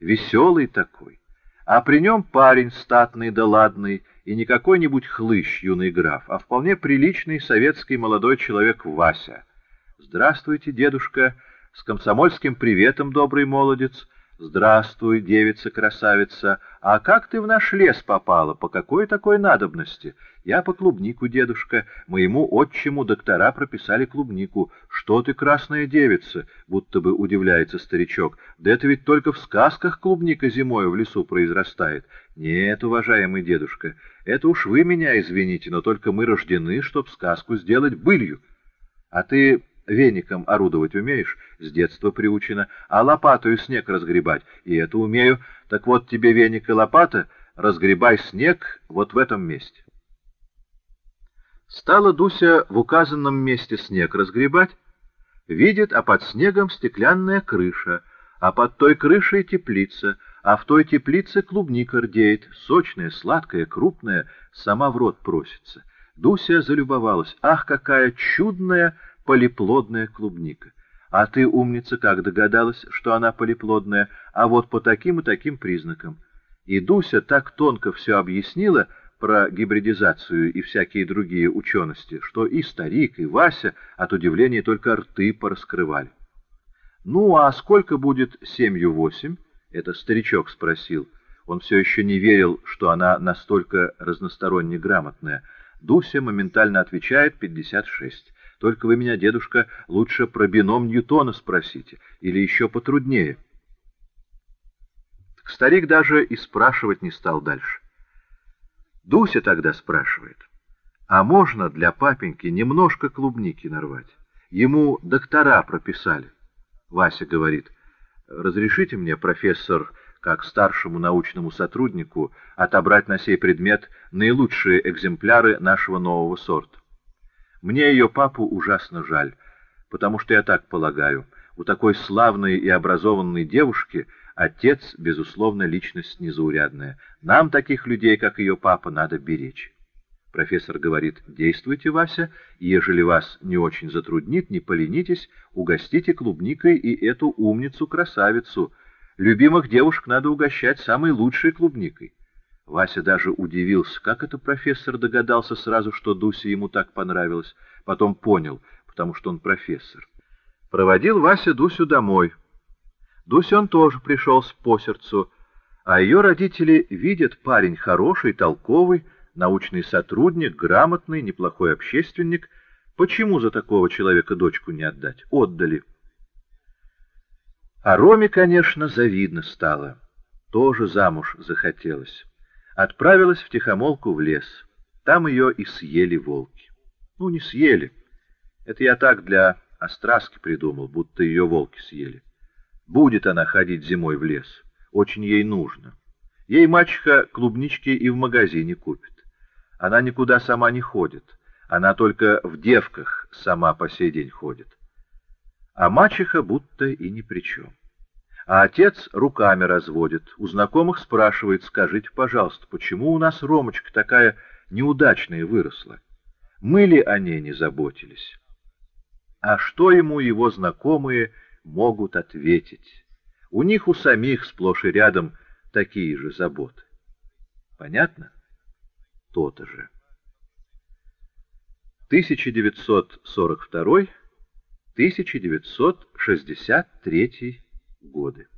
веселый такой, а при нем парень статный да ладный, и не какой-нибудь хлыщ, юный граф, а вполне приличный советский молодой человек Вася. «Здравствуйте, дедушка, с комсомольским приветом, добрый молодец!» «Здравствуй, девица-красавица! А как ты в наш лес попала? По какой такой надобности?» «Я по клубнику, дедушка. Моему отчиму доктора прописали клубнику. Что ты, красная девица?» — будто бы удивляется старичок. «Да это ведь только в сказках клубника зимой в лесу произрастает». «Нет, уважаемый дедушка, это уж вы меня извините, но только мы рождены, чтоб сказку сделать былью. А ты веником орудовать умеешь? С детства приучена. А лопатою снег разгребать? И это умею. Так вот тебе веник и лопата, разгребай снег вот в этом месте. Стала Дуся в указанном месте снег разгребать, видит, а под снегом стеклянная крыша, а под той крышей теплица, а в той теплице клубника рдеет, сочная, сладкая, крупная, сама в рот просится. Дуся залюбовалась. Ах, какая чудная полиплодная клубника! А ты, умница, как догадалась, что она полиплодная? А вот по таким и таким признакам. И Дуся так тонко все объяснила про гибридизацию и всякие другие учености, что и старик, и Вася от удивления только рты пораскрывали. «Ну, а сколько будет семью восемь?» — это старичок спросил. Он все еще не верил, что она настолько разносторонне грамотная. Дуся моментально отвечает «пятьдесят шесть». Только вы меня, дедушка, лучше про бином Ньютона спросите, или еще потруднее. Старик даже и спрашивать не стал дальше. Дуся тогда спрашивает, а можно для папеньки немножко клубники нарвать? Ему доктора прописали. Вася говорит, разрешите мне, профессор, как старшему научному сотруднику, отобрать на сей предмет наилучшие экземпляры нашего нового сорта. Мне ее папу ужасно жаль, потому что я так полагаю, у такой славной и образованной девушки отец, безусловно, личность незаурядная. Нам таких людей, как ее папа, надо беречь. Профессор говорит, действуйте, Вася, и ежели вас не очень затруднит, не поленитесь, угостите клубникой и эту умницу-красавицу. Любимых девушек надо угощать самой лучшей клубникой. Вася даже удивился, как это профессор догадался сразу, что Дуся ему так понравилась. Потом понял, потому что он профессор. Проводил Вася Дусю домой. Дусе он тоже пришелся по сердцу, а ее родители видят, парень хороший, толковый, научный сотрудник, грамотный, неплохой общественник. Почему за такого человека дочку не отдать? Отдали. А Роме, конечно, завидно стало. Тоже замуж захотелось отправилась в тихомолку в лес. Там ее и съели волки. Ну, не съели. Это я так для остраски придумал, будто ее волки съели. Будет она ходить зимой в лес. Очень ей нужно. Ей мачеха клубнички и в магазине купит. Она никуда сама не ходит. Она только в девках сама по сей день ходит. А мачеха будто и ни при чем. А отец руками разводит. У знакомых спрашивает, скажите, пожалуйста, почему у нас Ромочка такая неудачная выросла? Мы ли о ней не заботились? А что ему его знакомые могут ответить? У них у самих сплошь и рядом такие же заботы. Понятно? То-то же. 1942-1963 годы.